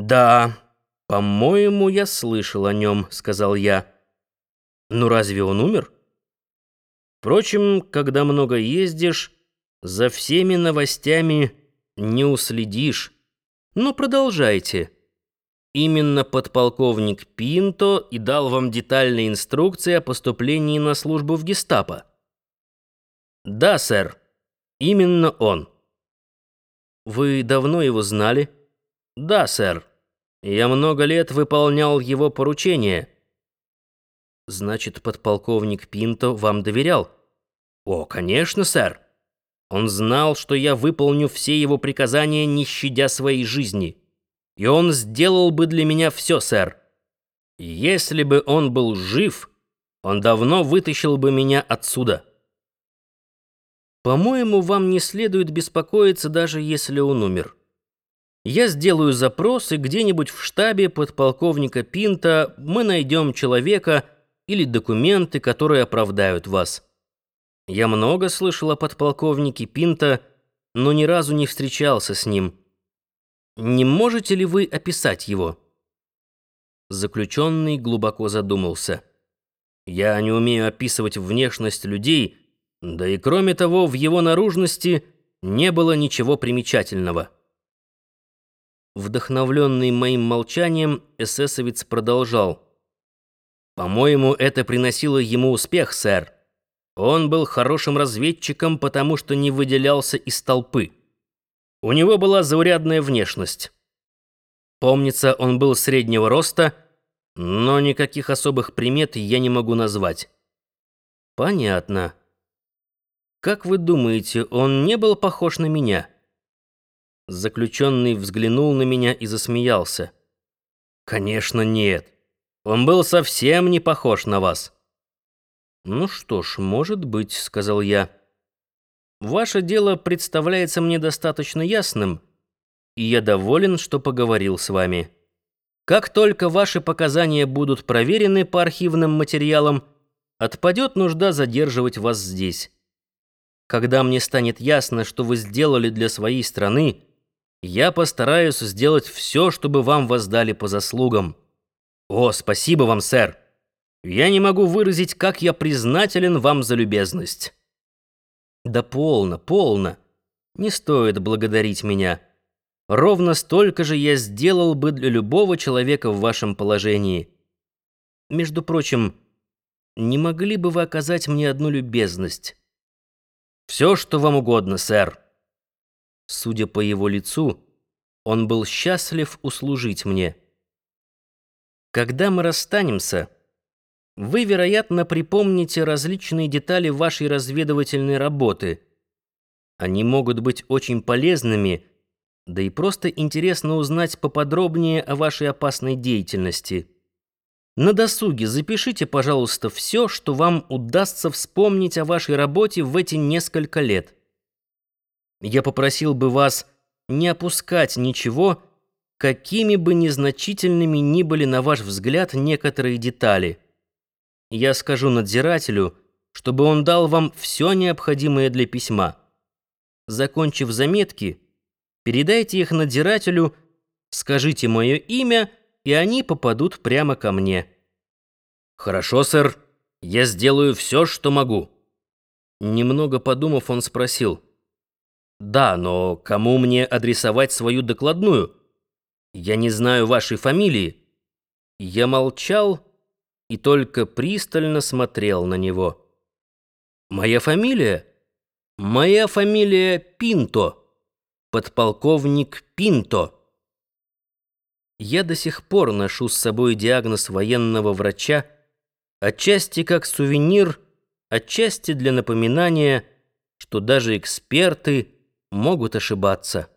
«Да, по-моему, я слышал о нем», — сказал я. «Ну разве он умер?» Впрочем, когда много ездишь, за всеми новостями не уследишь. Но продолжайте. Именно подполковник Пинто и дал вам детальные инструкции о поступлении на службу в гестапо. Да, сэр. Именно он. Вы давно его знали? Да, сэр. Я много лет выполнял его поручения. Значит, подполковник Пинто вам доверял? О, конечно, сэр. Он знал, что я выполню все его приказания, не щадя своей жизни. И он сделал бы для меня все, сэр. Если бы он был жив, он давно вытащил бы меня отсюда. По-моему, вам не следует беспокоиться, даже если он умер. Я сделаю запрос, и где-нибудь в штабе подполковника Пинта мы найдем человека или документы, которые оправдают вас. Я много слышал о подполковнике Пинта, но ни разу не встречался с ним. Не можете ли вы описать его? Заключенный глубоко задумался. Я не умею описывать внешность людей, да и кроме того, в его наружности не было ничего примечательного. Вдохновленный моим молчанием, эсэсовец продолжал. «По-моему, это приносило ему успех, сэр. Он был хорошим разведчиком, потому что не выделялся из толпы. У него была заурядная внешность. Помнится, он был среднего роста, но никаких особых примет я не могу назвать. Понятно. Как вы думаете, он не был похож на меня? Заключенный взглянул на меня и засмеялся. Конечно, нет. Он был совсем не похож на вас. «Ну что ж, может быть», — сказал я. «Ваше дело представляется мне достаточно ясным, и я доволен, что поговорил с вами. Как только ваши показания будут проверены по архивным материалам, отпадет нужда задерживать вас здесь. Когда мне станет ясно, что вы сделали для своей страны, я постараюсь сделать все, чтобы вам воздали по заслугам. О, спасибо вам, сэр!» Я не могу выразить, как я признателен вам за любезность. Да полно, полно. Не стоит благодарить меня. Ровно столько же я сделал бы для любого человека в вашем положении. Между прочим, не могли бы вы оказать мне одну любезность? Все, что вам угодно, сэр. Судя по его лицу, он был счастлив услужить мне. Когда мы расстанемся, вы, вероятно, припомните различные детали вашей разведывательной работы. Они могут быть очень полезными, да и просто интересно узнать поподробнее о вашей опасной деятельности. На досуге запишите, пожалуйста, все, что вам удастся вспомнить о вашей работе в эти несколько лет. Я попросил бы вас не опускать ничего, какими бы незначительными ни были, на ваш взгляд, некоторые детали – я скажу надзирателю, чтобы он дал вам все необходимое для письма. Закончив заметки, передайте их надзирателю, скажите мое имя, и они попадут прямо ко мне. Хорошо, сэр. Я сделаю все, что могу. Немного подумав, он спросил: "Да, но кому мне адресовать свою докладную? Я не знаю вашей фамилии". Я молчал и только пристально смотрел на него. «Моя фамилия? Моя фамилия Пинто, подполковник Пинто». Я до сих пор ношу с собой диагноз военного врача, отчасти как сувенир, отчасти для напоминания, что даже эксперты могут ошибаться.